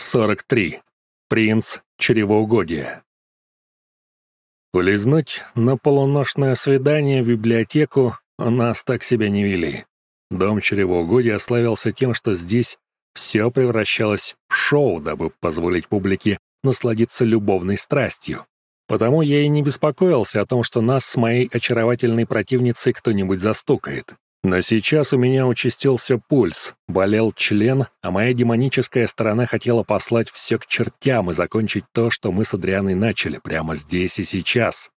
43. Принц чревоугодия. Улизнуть на полуношное свидание в библиотеку нас так себя не вели. Дом чревоугодия славился тем, что здесь все превращалось в шоу, дабы позволить публике насладиться любовной страстью. Потому я и не беспокоился о том, что нас с моей очаровательной противницей кто-нибудь застукает. Но сейчас у меня участился пульс, болел член, а моя демоническая сторона хотела послать все к чертям и закончить то, что мы с Адрианой начали прямо здесь и сейчас.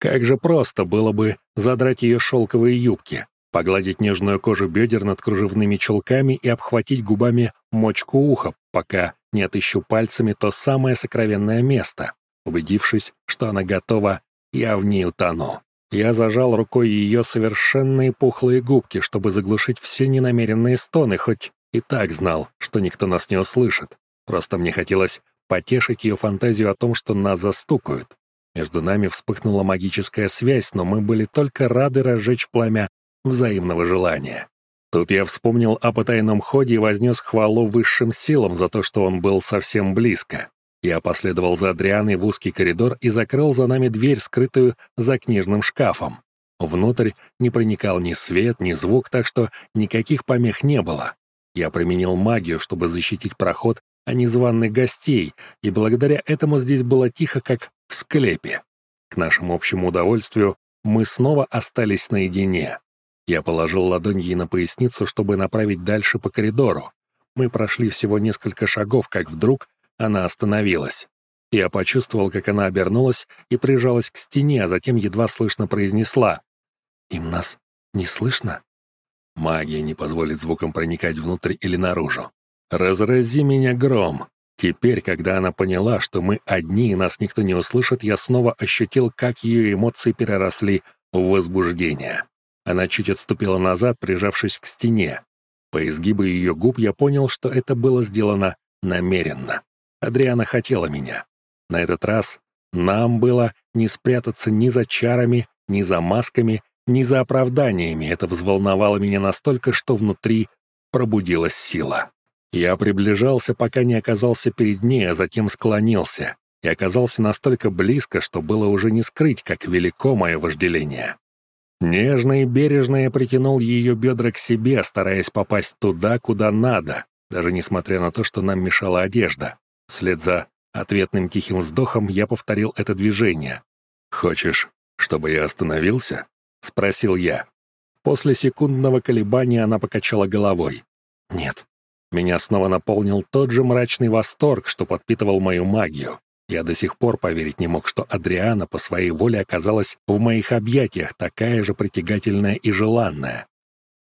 Как же просто было бы задрать ее шелковые юбки, погладить нежную кожу бедер над кружевными чулками и обхватить губами мочку уха, пока не отыщу пальцами то самое сокровенное место. Убедившись, что она готова, я в ней утону. Я зажал рукой ее совершенные пухлые губки, чтобы заглушить все ненамеренные стоны, хоть и так знал, что никто нас не услышит. Просто мне хотелось потешить ее фантазию о том, что нас застукают. Между нами вспыхнула магическая связь, но мы были только рады разжечь пламя взаимного желания. Тут я вспомнил о потайном ходе и вознес хвалу высшим силам за то, что он был совсем близко. Я последовал за Адрианой в узкий коридор и закрыл за нами дверь, скрытую за книжным шкафом. Внутрь не проникал ни свет, ни звук, так что никаких помех не было. Я применил магию, чтобы защитить проход от незваных гостей, и благодаря этому здесь было тихо, как в склепе. К нашему общему удовольствию мы снова остались наедине. Я положил ладонь ей на поясницу, чтобы направить дальше по коридору. Мы прошли всего несколько шагов, как вдруг она остановилась. Я почувствовал, как она обернулась и прижалась к стене, а затем едва слышно произнесла. «Им нас не слышно?» Магия не позволит звукам проникать внутрь или наружу. «Разрази меня гром!» Теперь, когда она поняла, что мы одни и нас никто не услышит, я снова ощутил, как ее эмоции переросли в возбуждение. Она чуть отступила назад, прижавшись к стене. По изгибу ее губ я понял, что это было сделано намеренно. Адриана хотела меня. На этот раз нам было не спрятаться ни за чарами, ни за масками, ни за оправданиями. Это взволновало меня настолько, что внутри пробудилась сила. Я приближался, пока не оказался перед ней, а затем склонился. И оказался настолько близко, что было уже не скрыть, как велико мое вожделение. Нежно и бережно я притянул ее бедра к себе, стараясь попасть туда, куда надо, даже несмотря на то, что нам мешала одежда. Вслед за ответным тихим вздохом я повторил это движение. «Хочешь, чтобы я остановился?» — спросил я. После секундного колебания она покачала головой. «Нет». Меня снова наполнил тот же мрачный восторг, что подпитывал мою магию. Я до сих пор поверить не мог, что Адриана по своей воле оказалась в моих объятиях такая же притягательная и желанная.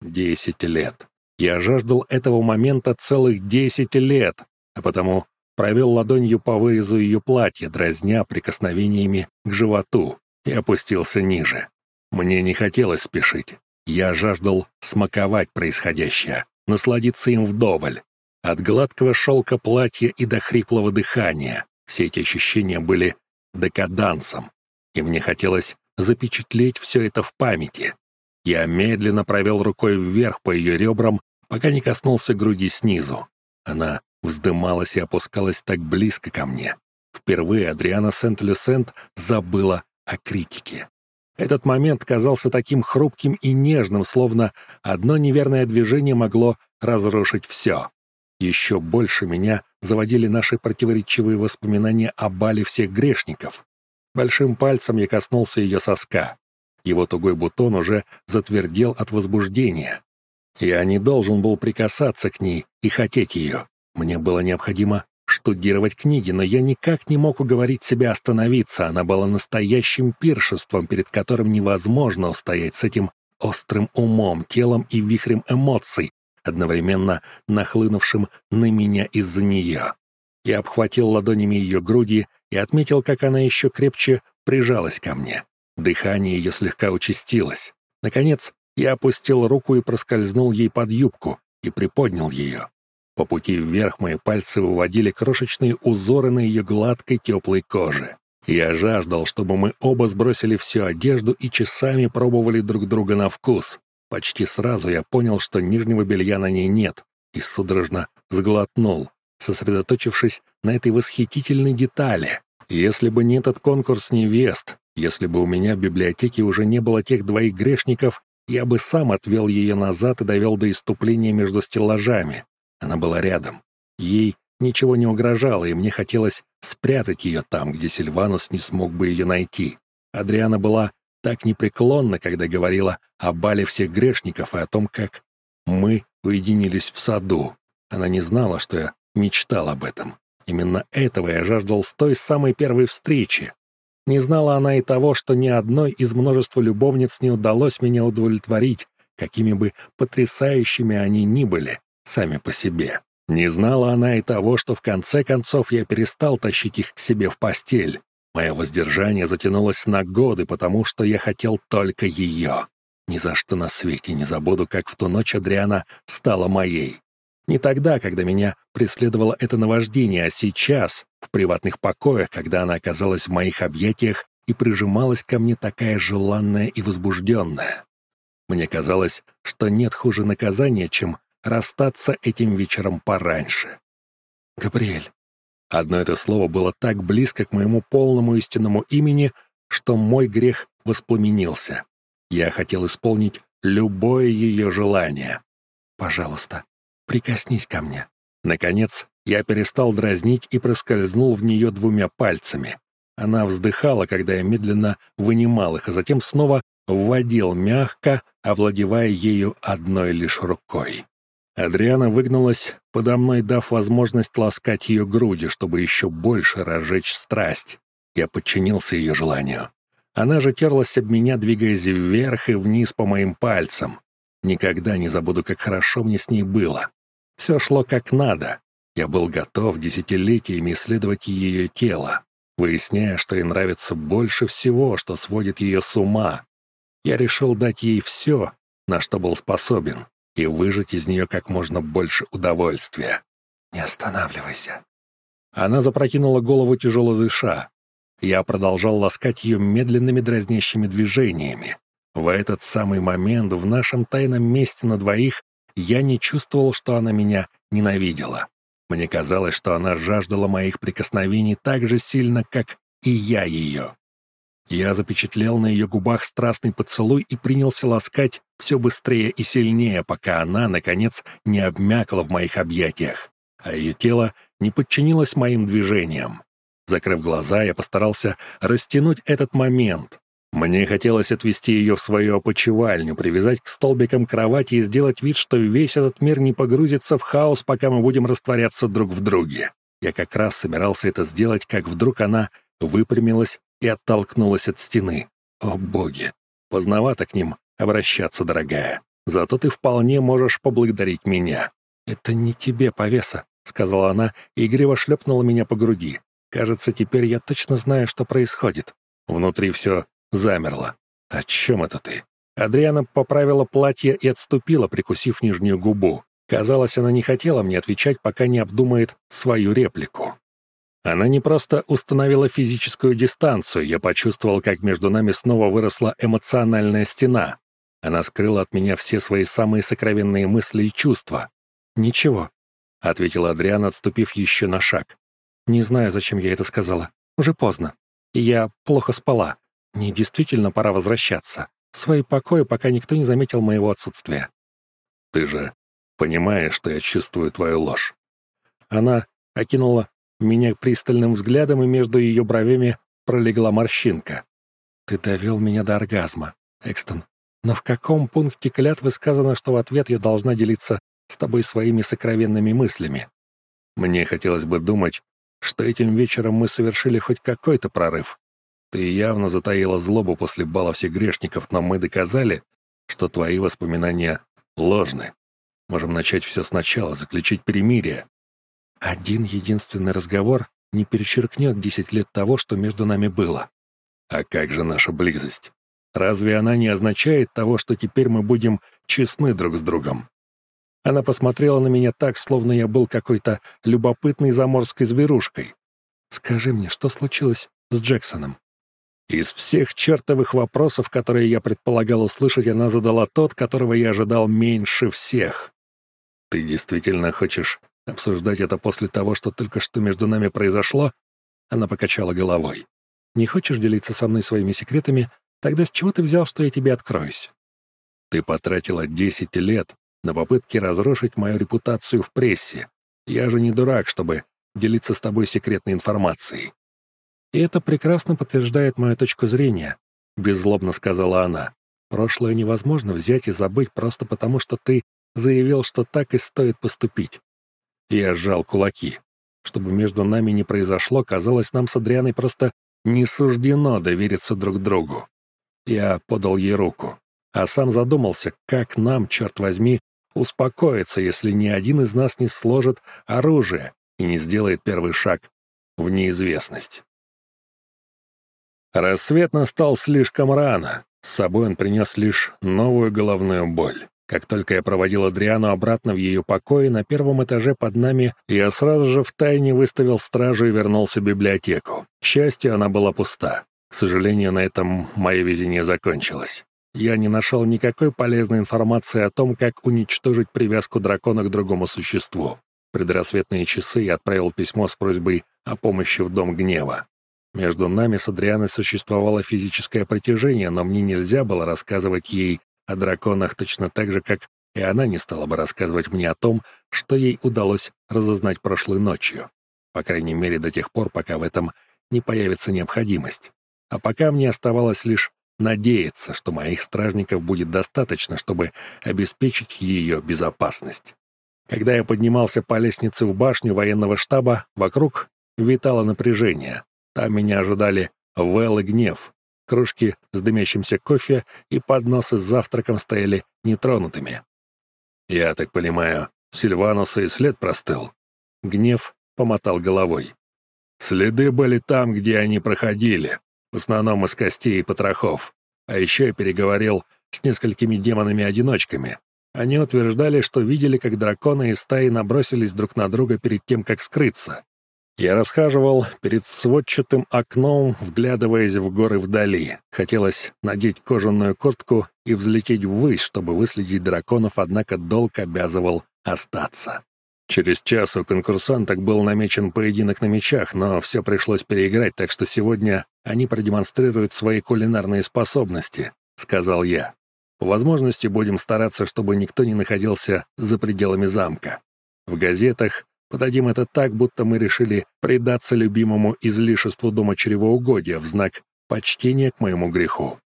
Десять лет. Я жаждал этого момента целых десять лет, а потому провел ладонью по вырезу ее платья, дразня прикосновениями к животу, и опустился ниже. Мне не хотелось спешить. Я жаждал смаковать происходящее, насладиться им вдоволь. От гладкого шелка платья и до хриплого дыхания. Все эти ощущения были декадансом, и мне хотелось запечатлеть все это в памяти. Я медленно провел рукой вверх по ее ребрам, пока не коснулся груди снизу. Она вздымалась и опускалась так близко ко мне. Впервые Адриана Сент-Люсент забыла о критике. Этот момент казался таким хрупким и нежным, словно одно неверное движение могло разрушить все. Еще больше меня заводили наши противоречивые воспоминания о бале всех грешников. Большим пальцем я коснулся ее соска. Его тугой бутон уже затвердел от возбуждения. Я не должен был прикасаться к ней и хотеть ее. Мне было необходимо штудировать книги, но я никак не мог уговорить себя остановиться. Она была настоящим пиршеством, перед которым невозможно устоять с этим острым умом, телом и вихрем эмоций, одновременно нахлынувшим на меня из-за нее. Я обхватил ладонями ее груди и отметил, как она еще крепче прижалась ко мне. Дыхание ее слегка участилось. Наконец, я опустил руку и проскользнул ей под юбку и приподнял ее. По пути вверх мои пальцы выводили крошечные узоры на ее гладкой теплой коже. Я жаждал, чтобы мы оба сбросили всю одежду и часами пробовали друг друга на вкус. Почти сразу я понял, что нижнего белья на ней нет, и судорожно сглотнул. сосредоточившись на этой восхитительной детали. Если бы не этот конкурс невест, если бы у меня в библиотеке уже не было тех двоих грешников, я бы сам отвел ее назад и довел до иступления между стеллажами. Она была рядом. Ей ничего не угрожало, и мне хотелось спрятать ее там, где Сильванус не смог бы ее найти. Адриана была так непреклонна, когда говорила о бале всех грешников и о том, как мы уединились в саду. Она не знала, что я мечтал об этом. Именно этого я жаждал с той самой первой встречи. Не знала она и того, что ни одной из множества любовниц не удалось меня удовлетворить, какими бы потрясающими они ни были, сами по себе. Не знала она и того, что в конце концов я перестал тащить их к себе в постель. Мое воздержание затянулось на годы, потому что я хотел только ее. Ни за что на свете не забуду, как в ту ночь Адриана стала моей. Не тогда, когда меня преследовало это наваждение, а сейчас, в приватных покоях, когда она оказалась в моих объятиях и прижималась ко мне такая желанная и возбужденная. Мне казалось, что нет хуже наказания, чем расстаться этим вечером пораньше. «Габриэль». Одно это слово было так близко к моему полному истинному имени, что мой грех воспламенился. Я хотел исполнить любое ее желание. «Пожалуйста, прикоснись ко мне». Наконец, я перестал дразнить и проскользнул в нее двумя пальцами. Она вздыхала, когда я медленно вынимал их, а затем снова вводил мягко, овладевая ею одной лишь рукой. Адриана выгнулась, подо мной дав возможность ласкать ее груди, чтобы еще больше разжечь страсть. Я подчинился ее желанию. Она же терлась об меня, двигаясь вверх и вниз по моим пальцам. Никогда не забуду, как хорошо мне с ней было. Все шло как надо. Я был готов десятилетиями исследовать ее тело, выясняя, что ей нравится больше всего, что сводит ее с ума. Я решил дать ей все, на что был способен, и выжать из нее как можно больше удовольствия. «Не останавливайся». Она запрокинула голову тяжело дыша. Я продолжал ласкать ее медленными дразнящими движениями. В этот самый момент в нашем тайном месте на двоих я не чувствовал, что она меня ненавидела. Мне казалось, что она жаждала моих прикосновений так же сильно, как и я ее. Я запечатлел на ее губах страстный поцелуй и принялся ласкать все быстрее и сильнее, пока она, наконец, не обмякла в моих объятиях, а ее тело не подчинилось моим движениям. Закрыв глаза, я постарался растянуть этот момент. Мне хотелось отвести ее в свою опочивальню, привязать к столбикам кровати и сделать вид, что весь этот мир не погрузится в хаос, пока мы будем растворяться друг в друге. Я как раз собирался это сделать, как вдруг она выпрямилась и оттолкнулась от стены. О боги! Поздновато к ним обращаться, дорогая. Зато ты вполне можешь поблагодарить меня. Это не тебе, повеса, сказала она и игриво шлепнула меня по груди. Кажется, теперь я точно знаю, что происходит. Внутри все замерло. О чем это ты? Адриана поправила платье и отступила, прикусив нижнюю губу. Казалось, она не хотела мне отвечать, пока не обдумает свою реплику. Она не просто установила физическую дистанцию, я почувствовал, как между нами снова выросла эмоциональная стена. Она скрыла от меня все свои самые сокровенные мысли и чувства. «Ничего», — ответила Адриана, отступив еще на шаг. «Не знаю, зачем я это сказала. Уже поздно. Я плохо спала. Мне действительно пора возвращаться. В свои покои, пока никто не заметил моего отсутствия». «Ты же понимаешь, что я чувствую твою ложь». Она окинула меня пристальным взглядом, и между ее бровями пролегла морщинка. «Ты довел меня до оргазма, Экстон. Но в каком пункте клятвы сказано, что в ответ я должна делиться с тобой своими сокровенными мыслями? Мне хотелось бы думать, что этим вечером мы совершили хоть какой-то прорыв. Ты явно затаила злобу после бала всех грешников, но мы доказали, что твои воспоминания ложны. Можем начать все сначала, заключить перемирие, один единственный разговор не перечеркнет десять лет того, что между нами было. А как же наша близость? Разве она не означает того, что теперь мы будем честны друг с другом? Она посмотрела на меня так, словно я был какой-то любопытной заморской зверушкой. «Скажи мне, что случилось с Джексоном?» Из всех чертовых вопросов, которые я предполагал услышать, она задала тот, которого я ожидал меньше всех. «Ты действительно хочешь Обсуждать это после того, что только что между нами произошло? Она покачала головой. Не хочешь делиться со мной своими секретами? Тогда с чего ты взял, что я тебе откроюсь? Ты потратила 10 лет на попытки разрушить мою репутацию в прессе. Я же не дурак, чтобы делиться с тобой секретной информацией. И это прекрасно подтверждает мою точку зрения, беззлобно сказала она. Прошлое невозможно взять и забыть просто потому, что ты заявил, что так и стоит поступить. Я сжал кулаки. Чтобы между нами не произошло, казалось, нам с Адрианой просто не суждено довериться друг другу. Я подал ей руку, а сам задумался, как нам, черт возьми, успокоиться, если ни один из нас не сложит оружие и не сделает первый шаг в неизвестность. Рассвет настал слишком рано. С собой он принес лишь новую головную боль. Как только я проводил Адриану обратно в ее покое, на первом этаже под нами, я сразу же втайне выставил стражу и вернулся в библиотеку. К счастью, она была пуста. К сожалению, на этом мое везение закончилось. Я не нашел никакой полезной информации о том, как уничтожить привязку дракона к другому существу. Предрассветные часы я отправил письмо с просьбой о помощи в Дом Гнева. Между нами с Адрианой существовало физическое притяжение, но мне нельзя было рассказывать ей о драконах точно так же, как и она не стала бы рассказывать мне о том, что ей удалось разузнать прошлой ночью. По крайней мере, до тех пор, пока в этом не появится необходимость. А пока мне оставалось лишь надеяться, что моих стражников будет достаточно, чтобы обеспечить ее безопасность. Когда я поднимался по лестнице в башню военного штаба, вокруг витало напряжение. Там меня ожидали Вэл и Гнев, кружки с дымящимся кофе и подносы с завтраком стояли нетронутыми. «Я так понимаю, Сильвануса и след простыл?» Гнев помотал головой. «Следы были там, где они проходили, в основном из костей и потрохов. А еще я переговорил с несколькими демонами-одиночками. Они утверждали, что видели, как драконы из стаи набросились друг на друга перед тем, как скрыться. Я расхаживал перед сводчатым окном, вглядываясь в горы вдали. Хотелось надеть кожаную куртку и взлететь ввысь, чтобы выследить драконов, однако долг обязывал остаться. Через час у конкурсанток был намечен поединок на мечах, но все пришлось переиграть, так что сегодня они продемонстрируют свои кулинарные способности, — сказал я. По возможности будем стараться, чтобы никто не находился за пределами замка. В газетах Подадим это так, будто мы решили предаться любимому излишеству дома чревоугодия в знак почтения к моему греху.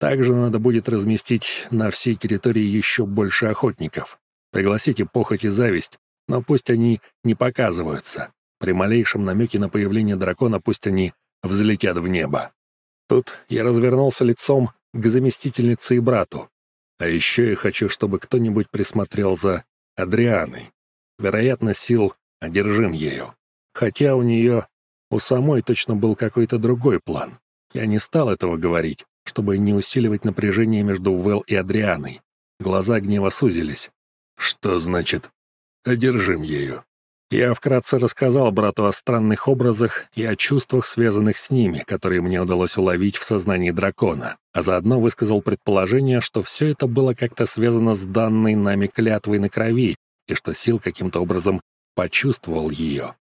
Также надо будет разместить на всей территории еще больше охотников. Пригласите похоть и зависть, но пусть они не показываются. При малейшем намеке на появление дракона пусть они взлетят в небо. Тут я развернулся лицом к заместительнице и брату. А еще я хочу, чтобы кто-нибудь присмотрел за Адрианой. Вероятно, сил одержим ею. Хотя у нее, у самой точно был какой-то другой план. Я не стал этого говорить, чтобы не усиливать напряжение между Вэл и Адрианой. Глаза гнева сузились. Что значит «одержим ею»? Я вкратце рассказал брату о странных образах и о чувствах, связанных с ними, которые мне удалось уловить в сознании дракона, а заодно высказал предположение, что все это было как-то связано с данной нами клятвой на крови, и что сил каким-то образом почувствовал ее.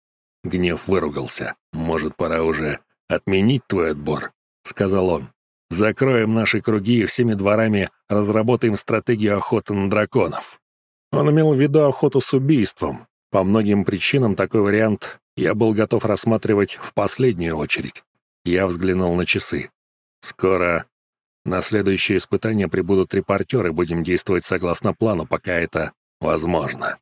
Гнев выругался. «Может, пора уже отменить твой отбор?» — сказал он. «Закроем наши круги и всеми дворами разработаем стратегию охоты на драконов». Он имел в виду охоту с убийством. По многим причинам такой вариант я был готов рассматривать в последнюю очередь. Я взглянул на часы. «Скоро на следующее испытание прибудут репортеры, будем действовать согласно плану, пока это возможно».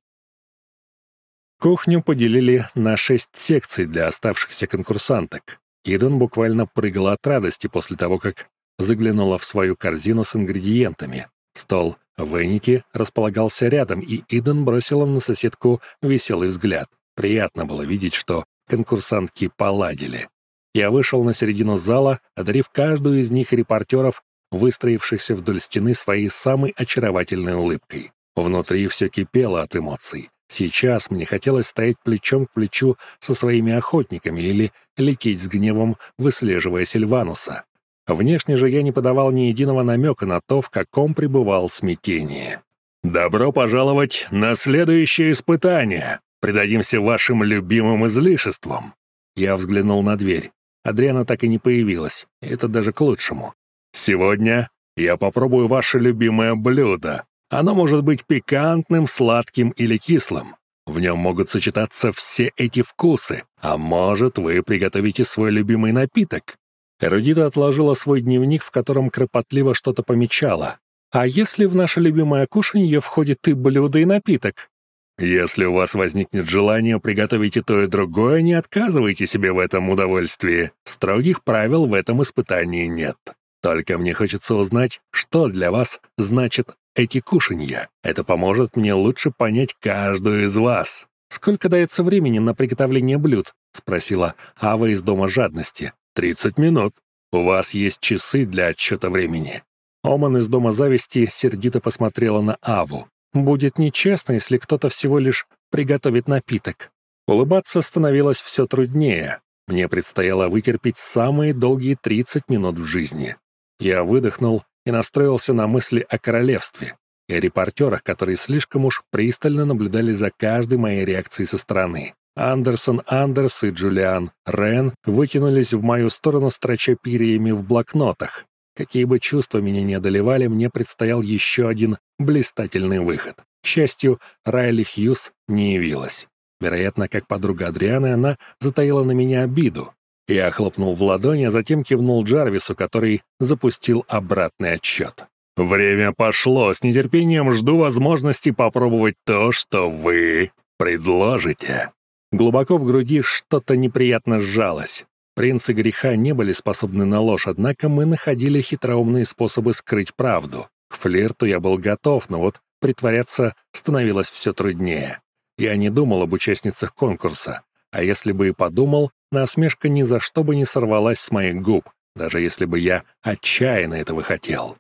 Кухню поделили на шесть секций для оставшихся конкурсанток. Иден буквально прыгала от радости после того, как заглянула в свою корзину с ингредиентами. Стол в Энике располагался рядом, и Иден бросила на соседку веселый взгляд. Приятно было видеть, что конкурсантки поладили. Я вышел на середину зала, одарив каждую из них репортеров, выстроившихся вдоль стены своей самой очаровательной улыбкой. Внутри все кипело от эмоций. Сейчас мне хотелось стоять плечом к плечу со своими охотниками или лететь с гневом, выслеживая Сильвануса. Внешне же я не подавал ни единого намека на то, в каком пребывал смятении. «Добро пожаловать на следующее испытание!» предадимся вашим любимым излишествам». Я взглянул на дверь. Адриана так и не появилась. Это даже к лучшему. «Сегодня я попробую ваше любимое блюдо. Оно может быть пикантным, сладким или кислым. В нем могут сочетаться все эти вкусы. А может, вы приготовите свой любимый напиток. Эрудита отложила свой дневник, в котором кропотливо что-то помечала. «А если в наше любимое кушанье входит и блюдо, и напиток?» «Если у вас возникнет желание приготовить и то, и другое, не отказывайте себе в этом удовольствии. Строгих правил в этом испытании нет. Только мне хочется узнать, что для вас значит эти кушанья. Это поможет мне лучше понять каждую из вас». «Сколько дается времени на приготовление блюд?» — спросила Ава из Дома жадности. «Тридцать минут. У вас есть часы для отсчета времени». Оман из Дома зависти сердито посмотрела на Аву. «Будет нечестно, если кто-то всего лишь приготовит напиток». Улыбаться становилось все труднее. Мне предстояло вытерпеть самые долгие 30 минут в жизни. Я выдохнул и настроился на мысли о королевстве и о репортерах, которые слишком уж пристально наблюдали за каждой моей реакцией со стороны. Андерсон Андерс и Джулиан Рен вытянулись в мою сторону, строча перьями в блокнотах. Какие бы чувства меня не одолевали, мне предстоял еще один блистательный выход. К счастью, Райли Хьюз не явилась. Вероятно, как подруга Адрианы, она затаила на меня обиду. Я хлопнул в ладони, а затем кивнул Джарвису, который запустил обратный отсчет. «Время пошло. С нетерпением жду возможности попробовать то, что вы предложите». Глубоко в груди что-то неприятно сжалось. Принцы греха не были способны на ложь, однако мы находили хитроумные способы скрыть правду. К флирту я был готов, но вот притворяться становилось все труднее. Я не думал об участницах конкурса, а если бы и подумал, насмешка ни за что бы не сорвалась с моих губ, даже если бы я отчаянно этого хотел.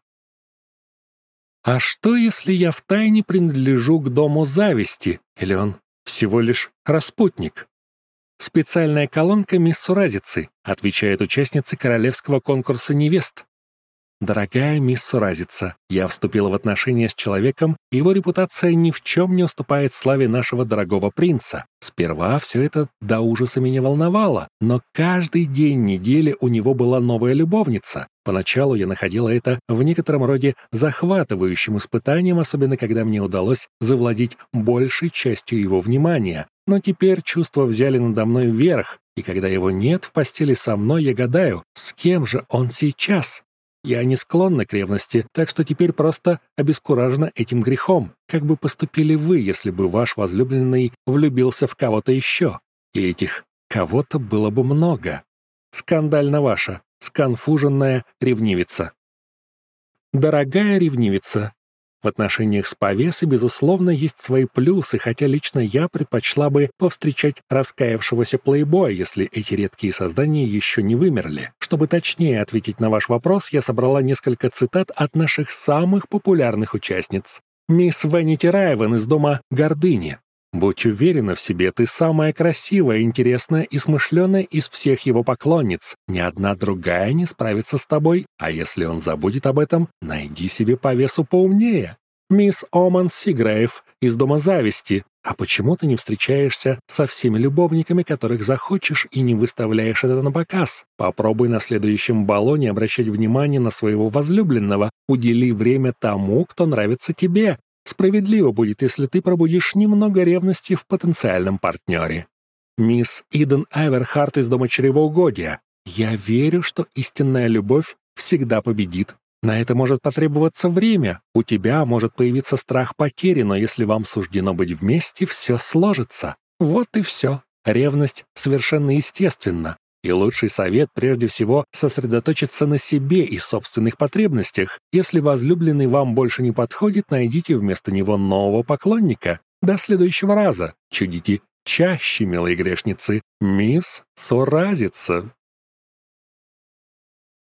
А что, если я втайне принадлежу к дому зависти, или он всего лишь распутник. «Специальная колонка мисс Суразицы», отвечает участница королевского конкурса невест. «Дорогая мисс Суразица, я вступила в отношения с человеком, его репутация ни в чем не уступает славе нашего дорогого принца. Сперва все это до ужаса меня волновало, но каждый день недели у него была новая любовница. Поначалу я находила это в некотором роде захватывающим испытанием, особенно когда мне удалось завладеть большей частью его внимания. Но теперь чувства взяли надо мной вверх, и когда его нет в постели со мной, я гадаю, с кем же он сейчас? Я не склонна к ревности, так что теперь просто обескуражена этим грехом. Как бы поступили вы, если бы ваш возлюбленный влюбился в кого-то еще? И этих кого-то было бы много. Скандально ваша, сконфуженная ревнивица. Дорогая ревнивица, в отношениях с повесой, безусловно, есть свои плюсы, хотя лично я предпочла бы повстречать раскаявшегося плейбоя, если эти редкие создания еще не вымерли. Чтобы точнее ответить на ваш вопрос, я собрала несколько цитат от наших самых популярных участниц. Мисс Венити Райвен из дома «Гордыни», Будь уверена в себе, ты самая красивая, интересная и смышленая из всех его поклонниц. Ни одна другая не справится с тобой, а если он забудет об этом, найди себе повесу поумнее. Мисс Оман Сиграев из Дома Зависти. А почему ты не встречаешься со всеми любовниками, которых захочешь, и не выставляешь это на показ? Попробуй на следующем балу обращать внимания на своего возлюбленного. Удели время тому, кто нравится тебе. Справедливо будет, если ты пробудишь немного ревности в потенциальном партнере. Мисс Иден Эверхарт из Дома Чревоугодия. Я верю, что истинная любовь всегда победит. На это может потребоваться время. У тебя может появиться страх потери, но если вам суждено быть вместе, все сложится. Вот и все. Ревность совершенно естественна. И лучший совет прежде всего сосредоточиться на себе и собственных потребностях. Если возлюбленный вам больше не подходит, найдите вместо него нового поклонника. До следующего раза. Чудите чаще, милые грешницы. Мисс Суразица.